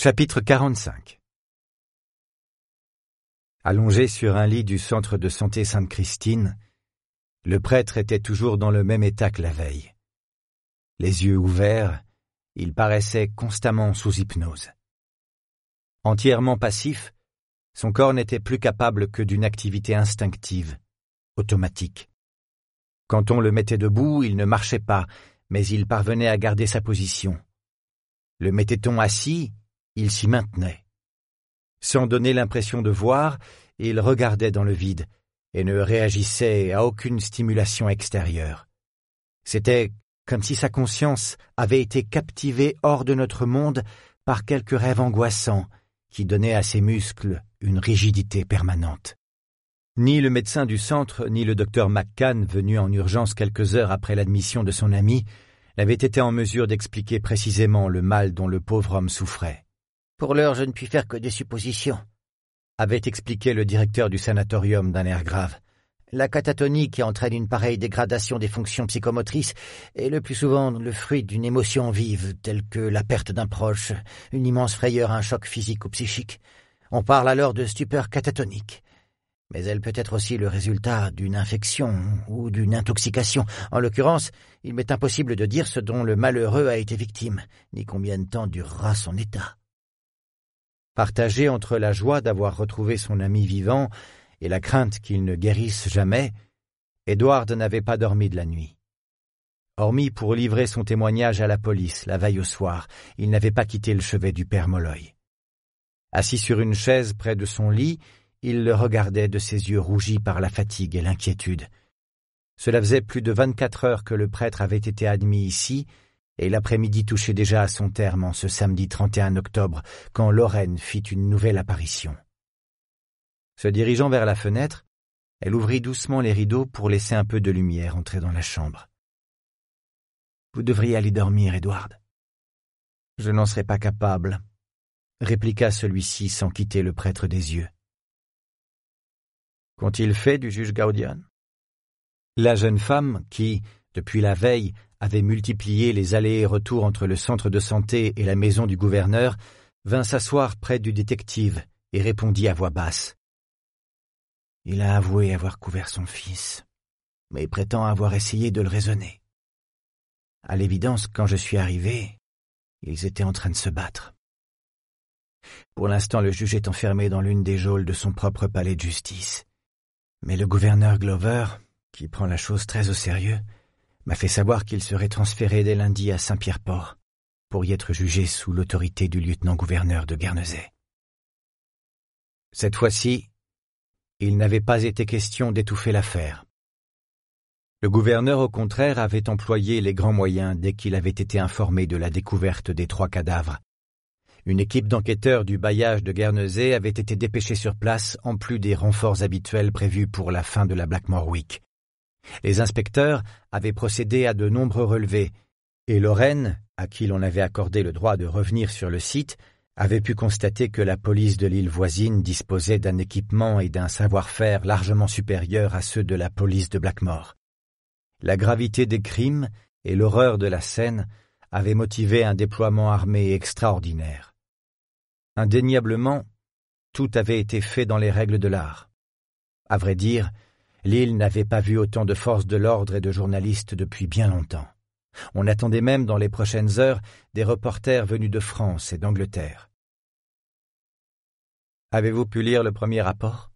Chapitre 45 Allongé sur un lit du centre de santé Sainte-Christine, le prêtre était toujours dans le même état que la veille. Les yeux ouverts, il paraissait constamment sous hypnose. Entièrement passif, son corps n'était plus capable que d'une activité instinctive, automatique. Quand on le mettait debout, il ne marchait pas, mais il parvenait à garder sa position. Le mettait-on assis, il s'y maintenait. Sans donner l'impression de voir, il regardait dans le vide et ne réagissait à aucune stimulation extérieure. C'était comme si sa conscience avait été captivée hors de notre monde par quelque rêve angoissant qui donnait à ses muscles une rigidité permanente. Ni le médecin du centre, ni le docteur McCann, venu en urgence quelques heures après l'admission de son ami, n'avaient été en mesure d'expliquer précisément le mal dont le pauvre homme souffrait. Pour l'heure, je ne puis faire que des suppositions, avait expliqué le directeur du sanatorium d'un air grave. La catatonie qui entraîne une pareille dégradation des fonctions psychomotrices est le plus souvent le fruit d'une émotion vive, telle que la perte d'un proche, une immense frayeur, un choc physique ou psychique. On parle alors de stupeur catatonique. Mais elle peut être aussi le résultat d'une infection ou d'une intoxication. En l'occurrence, il m'est impossible de dire ce dont le malheureux a été victime, ni combien de temps durera son état. Partagé entre la joie d'avoir retrouvé son ami vivant et la crainte qu'il ne guérisse jamais, Edward n'avait pas dormi de la nuit. Hormis pour livrer son témoignage à la police la veille au soir, il n'avait pas quitté le chevet du père Molloy. Assis sur une chaise près de son lit, il le regardait de ses yeux rougis par la fatigue et l'inquiétude. Cela faisait plus de vingt-quatre heures que le prêtre avait été admis ici, et l'après-midi touchait déjà à son terme en ce samedi 31 octobre, quand Lorraine fit une nouvelle apparition. Se dirigeant vers la fenêtre, elle ouvrit doucement les rideaux pour laisser un peu de lumière entrer dans la chambre. Vous devriez aller dormir, Edward. Je n'en serais pas capable, répliqua celui-ci sans quitter le prêtre des yeux. Qu'ont-ils fait du juge Gaudian La jeune femme, qui, depuis la veille, avait multiplié les allers et retours entre le centre de santé et la maison du gouverneur, vint s'asseoir près du détective et répondit à voix basse. Il a avoué avoir couvert son fils, mais prétend avoir essayé de le raisonner. À l'évidence, quand je suis arrivé, ils étaient en train de se battre. Pour l'instant, le juge est enfermé dans l'une des geôles de son propre palais de justice. Mais le gouverneur Glover, qui prend la chose très au sérieux, m'a fait savoir qu'il serait transféré dès lundi à Saint-Pierre-Port pour y être jugé sous l'autorité du lieutenant-gouverneur de Guernesey. Cette fois-ci, il n'avait pas été question d'étouffer l'affaire. Le gouverneur, au contraire, avait employé les grands moyens dès qu'il avait été informé de la découverte des trois cadavres. Une équipe d'enquêteurs du bailliage de Guernesey avait été dépêchée sur place en plus des renforts habituels prévus pour la fin de la Blackmore Week. Les inspecteurs avaient procédé à de nombreux relevés, et Lorraine, à qui l'on avait accordé le droit de revenir sur le site, avait pu constater que la police de l'île voisine disposait d'un équipement et d'un savoir-faire largement supérieurs à ceux de la police de Blackmore. La gravité des crimes et l'horreur de la scène avaient motivé un déploiement armé extraordinaire. Indéniablement, tout avait été fait dans les règles de l'art. À vrai dire, L'île n'avait pas vu autant de forces de l'ordre et de journalistes depuis bien longtemps. On attendait même dans les prochaines heures des reporters venus de France et d'Angleterre. Avez-vous pu lire le premier rapport?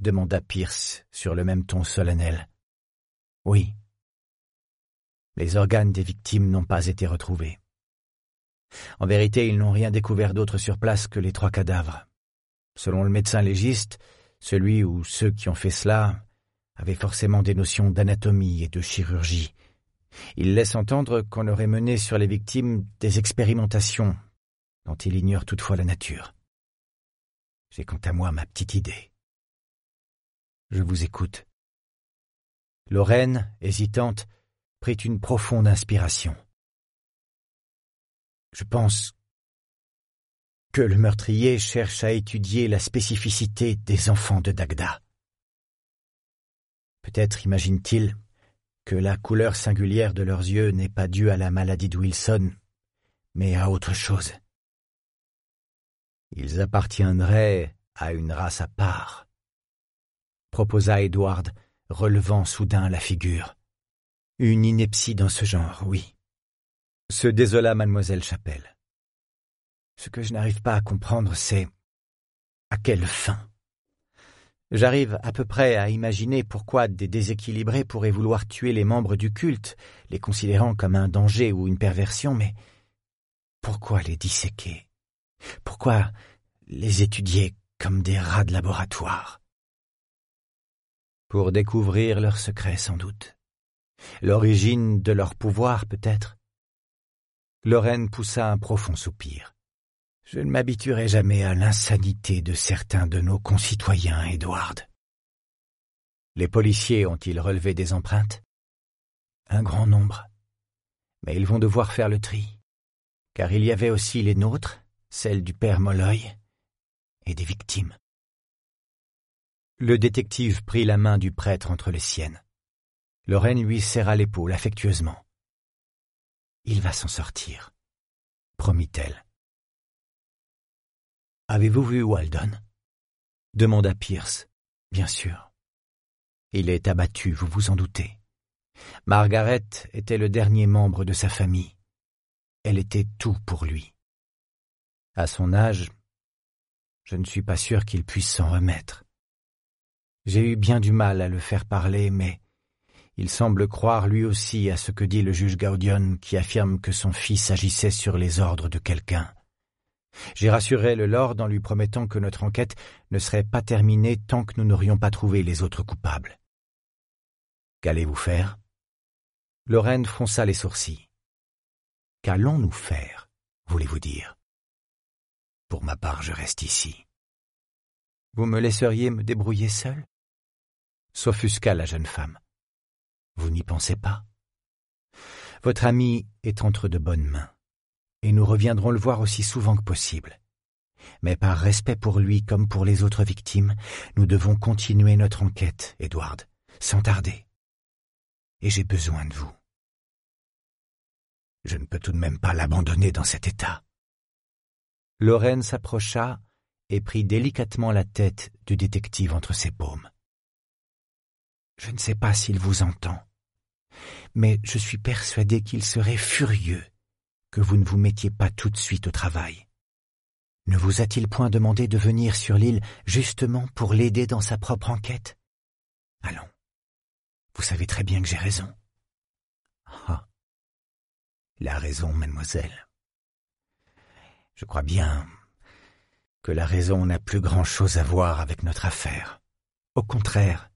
demanda Pierce sur le même ton solennel. Oui. Les organes des victimes n'ont pas été retrouvés. En vérité, ils n'ont rien découvert d'autre sur place que les trois cadavres. Selon le médecin légiste, celui ou ceux qui ont fait cela avait forcément des notions d'anatomie et de chirurgie. Il laisse entendre qu'on aurait mené sur les victimes des expérimentations dont il ignore toutefois la nature. J'ai quant à moi ma petite idée. Je vous écoute. Lorraine, hésitante, prit une profonde inspiration. Je pense que le meurtrier cherche à étudier la spécificité des enfants de Dagda. Peut-être imagine-t-il que la couleur singulière de leurs yeux n'est pas due à la maladie de Wilson, mais à autre chose. Ils appartiendraient à une race à part, proposa Edward, relevant soudain la figure. Une ineptie dans ce genre, oui. Se désola mademoiselle Chapelle. Ce que je n'arrive pas à comprendre, c'est à quelle fin J'arrive à peu près à imaginer pourquoi des déséquilibrés pourraient vouloir tuer les membres du culte, les considérant comme un danger ou une perversion, mais pourquoi les disséquer? Pourquoi les étudier comme des rats de laboratoire? Pour découvrir leurs secrets, sans doute. L'origine de leur pouvoir, peut-être. Lorraine poussa un profond soupir. Je ne m'habituerai jamais à l'insanité de certains de nos concitoyens, Edward. Les policiers ont-ils relevé des empreintes? Un grand nombre. Mais ils vont devoir faire le tri, car il y avait aussi les nôtres, celles du père Molloy, et des victimes. Le détective prit la main du prêtre entre les siennes. Lorraine lui serra l'épaule affectueusement. Il va s'en sortir, promit-elle. Avez-vous vu Walden? demanda Pierce. Bien sûr. Il est abattu, vous vous en doutez. Margaret était le dernier membre de sa famille. Elle était tout pour lui. À son âge, je ne suis pas sûr qu'il puisse s'en remettre. J'ai eu bien du mal à le faire parler, mais il semble croire lui aussi à ce que dit le juge Gaudion qui affirme que son fils agissait sur les ordres de quelqu'un. J'ai rassuré le lord en lui promettant que notre enquête ne serait pas terminée tant que nous n'aurions pas trouvé les autres coupables. Qu'allez-vous faire? Lorraine fronça les sourcils. Qu'allons-nous faire, voulez-vous dire? Pour ma part, je reste ici. Vous me laisseriez me débrouiller seul? S'offusqua la jeune femme. Vous n'y pensez pas? Votre ami est entre de bonnes mains et nous reviendrons le voir aussi souvent que possible. Mais par respect pour lui comme pour les autres victimes, nous devons continuer notre enquête, Edward, sans tarder. Et j'ai besoin de vous. Je ne peux tout de même pas l'abandonner dans cet état. Lorraine s'approcha et prit délicatement la tête du détective entre ses paumes. Je ne sais pas s'il vous entend, mais je suis persuadé qu'il serait furieux que vous ne vous mettiez pas tout de suite au travail. Ne vous a-t-il point demandé de venir sur l'île justement pour l'aider dans sa propre enquête? Allons. Vous savez très bien que j'ai raison. Ah. La raison, mademoiselle. Je crois bien que la raison n'a plus grand-chose à voir avec notre affaire. Au contraire,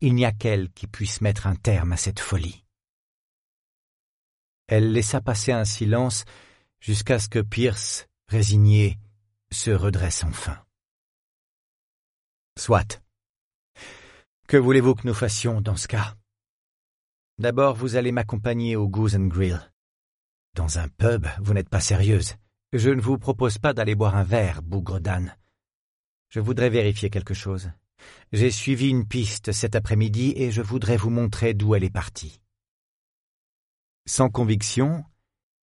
il n'y a qu'elle qui puisse mettre un terme à cette folie. Elle laissa passer un silence jusqu'à ce que Pierce, résigné, se redresse enfin. Soit. Que voulez-vous que nous fassions dans ce cas? D'abord, vous allez m'accompagner au Goose and Grill. Dans un pub, vous n'êtes pas sérieuse. Je ne vous propose pas d'aller boire un verre, bougre d'âne. Je voudrais vérifier quelque chose. J'ai suivi une piste cet après-midi et je voudrais vous montrer d'où elle est partie. Sans conviction,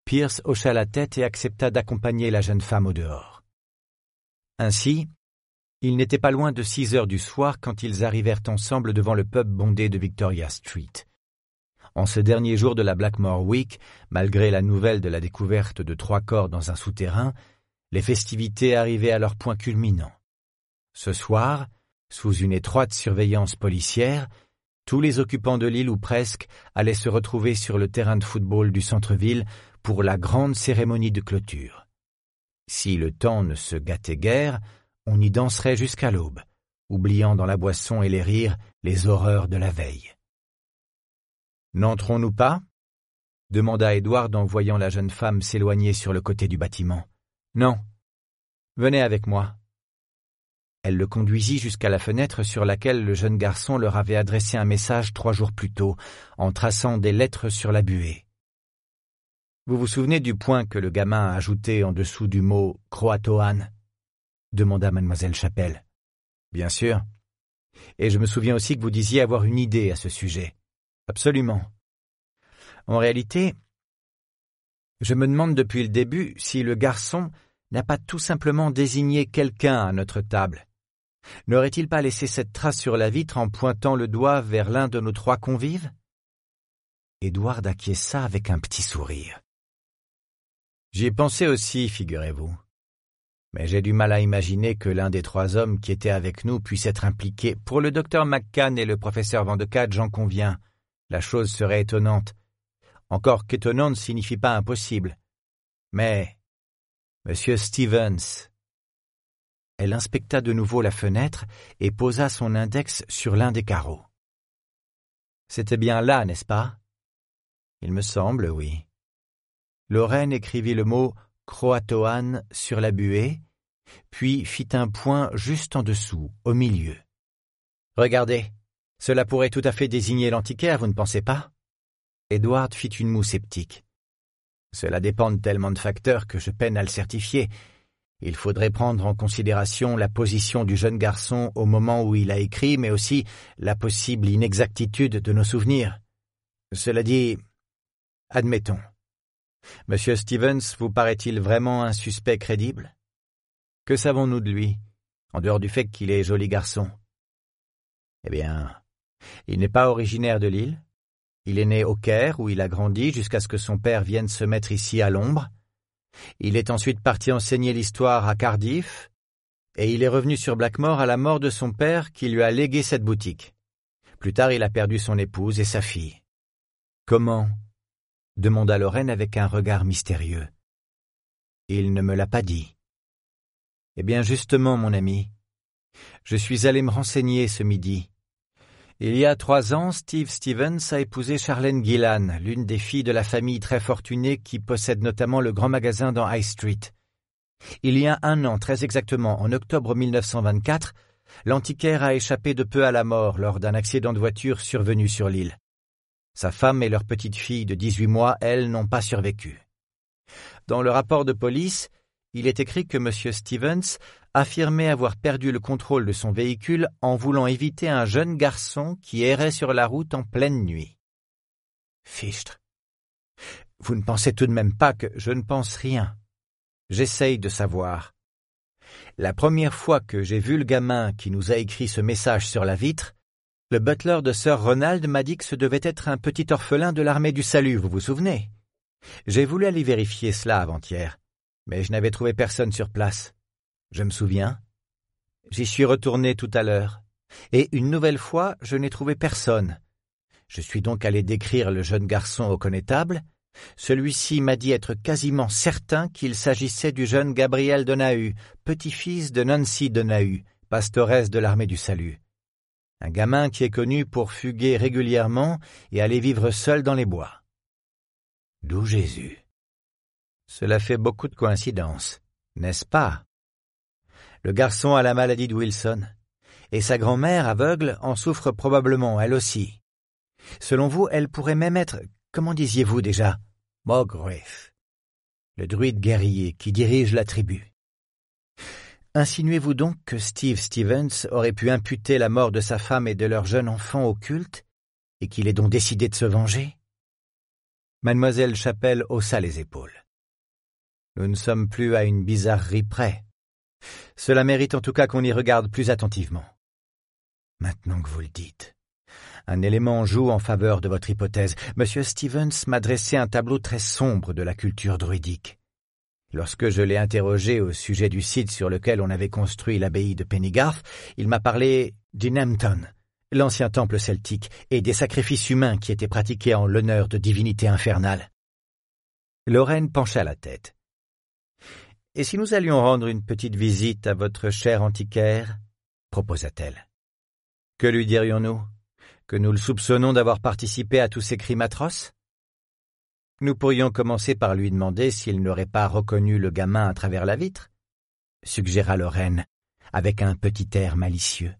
Pierce hocha la tête et accepta d'accompagner la jeune femme au dehors. Ainsi, il n'était pas loin de six heures du soir quand ils arrivèrent ensemble devant le pub bondé de Victoria Street. En ce dernier jour de la Blackmore Week, malgré la nouvelle de la découverte de trois corps dans un souterrain, les festivités arrivaient à leur point culminant. Ce soir, sous une étroite surveillance policière, tous les occupants de l'île ou presque allaient se retrouver sur le terrain de football du centre-ville pour la grande cérémonie de clôture. Si le temps ne se gâtait guère, on y danserait jusqu'à l'aube, oubliant dans la boisson et les rires les horreurs de la veille. N'entrons-nous pas? demanda Edward en voyant la jeune femme s'éloigner sur le côté du bâtiment. Non. Venez avec moi. Elle le conduisit jusqu'à la fenêtre sur laquelle le jeune garçon leur avait adressé un message trois jours plus tôt, en traçant des lettres sur la buée. Vous vous souvenez du point que le gamin a ajouté en dessous du mot Croatoan demanda mademoiselle Chapelle. Bien sûr. Et je me souviens aussi que vous disiez avoir une idée à ce sujet. Absolument. En réalité, je me demande depuis le début si le garçon n'a pas tout simplement désigné quelqu'un à notre table N'aurait-il pas laissé cette trace sur la vitre en pointant le doigt vers l'un de nos trois convives? Édouard acquiesça avec un petit sourire. J'y ai pensé aussi, figurez-vous. Mais j'ai du mal à imaginer que l'un des trois hommes qui étaient avec nous puisse être impliqué. Pour le docteur McCann et le professeur Van de j'en conviens. La chose serait étonnante. Encore qu'étonnant ne signifie pas impossible. Mais, Monsieur Stevens. Elle inspecta de nouveau la fenêtre et posa son index sur l'un des carreaux. C'était bien là, n'est-ce pas? Il me semble, oui. Lorraine écrivit le mot Croatoan sur la buée, puis fit un point juste en dessous, au milieu. Regardez, cela pourrait tout à fait désigner l'antiquaire, vous ne pensez pas? Edward fit une moue sceptique. Cela dépend de tellement de facteurs que je peine à le certifier. Il faudrait prendre en considération la position du jeune garçon au moment où il a écrit, mais aussi la possible inexactitude de nos souvenirs. Cela dit, admettons. Monsieur Stevens vous paraît-il vraiment un suspect crédible? Que savons-nous de lui, en dehors du fait qu'il est joli garçon? Eh bien, il n'est pas originaire de l'île. Il est né au Caire, où il a grandi jusqu'à ce que son père vienne se mettre ici à l'ombre. Il est ensuite parti enseigner l'histoire à Cardiff, et il est revenu sur Blackmore à la mort de son père qui lui a légué cette boutique. Plus tard, il a perdu son épouse et sa fille. Comment? demanda Lorraine avec un regard mystérieux. Il ne me l'a pas dit. Eh bien justement, mon ami, je suis allé me renseigner ce midi. Il y a trois ans, Steve Stevens a épousé Charlène Gillan, l'une des filles de la famille très fortunée qui possède notamment le grand magasin dans High Street. Il y a un an, très exactement, en octobre 1924, l'antiquaire a échappé de peu à la mort lors d'un accident de voiture survenu sur l'île. Sa femme et leur petite fille de 18 mois, elles, n'ont pas survécu. Dans le rapport de police, il est écrit que M. Stevens affirmait avoir perdu le contrôle de son véhicule en voulant éviter un jeune garçon qui errait sur la route en pleine nuit. Fichtre. Vous ne pensez tout de même pas que je ne pense rien. J'essaye de savoir. La première fois que j'ai vu le gamin qui nous a écrit ce message sur la vitre, le butler de Sir Ronald m'a dit que ce devait être un petit orphelin de l'armée du salut, vous vous souvenez? J'ai voulu aller vérifier cela avant-hier, mais je n'avais trouvé personne sur place. Je me souviens. J'y suis retourné tout à l'heure, et une nouvelle fois je n'ai trouvé personne. Je suis donc allé décrire le jeune garçon au connétable. Celui-ci m'a dit être quasiment certain qu'il s'agissait du jeune Gabriel Donahue, petit-fils de Nancy Donahue, pastoresse de l'armée du salut un gamin qui est connu pour fuguer régulièrement et aller vivre seul dans les bois. D'où Jésus. Cela fait beaucoup de coïncidences, n'est-ce pas? Le garçon a la maladie de Wilson, et sa grand-mère, aveugle, en souffre probablement, elle aussi. Selon vous, elle pourrait même être, comment disiez-vous déjà? Mogriff, le druide guerrier qui dirige la tribu. Insinuez-vous donc que Steve Stevens aurait pu imputer la mort de sa femme et de leur jeune enfant au culte, et qu'il ait donc décidé de se venger? Mademoiselle Chapelle haussa les épaules. Nous ne sommes plus à une bizarrerie près. Cela mérite en tout cas qu'on y regarde plus attentivement. Maintenant que vous le dites, un élément joue en faveur de votre hypothèse. Monsieur Stevens m'a dressé un tableau très sombre de la culture druidique. Lorsque je l'ai interrogé au sujet du site sur lequel on avait construit l'abbaye de Pennygarth, il m'a parlé d'Inhampton, l'ancien temple celtique, et des sacrifices humains qui étaient pratiqués en l'honneur de divinités infernales. Lorraine pencha la tête. Et si nous allions rendre une petite visite à votre cher antiquaire proposa-t-elle. Que lui dirions-nous? Que nous le soupçonnons d'avoir participé à tous ces crimes atroces? Nous pourrions commencer par lui demander s'il n'aurait pas reconnu le gamin à travers la vitre, suggéra Lorraine, avec un petit air malicieux.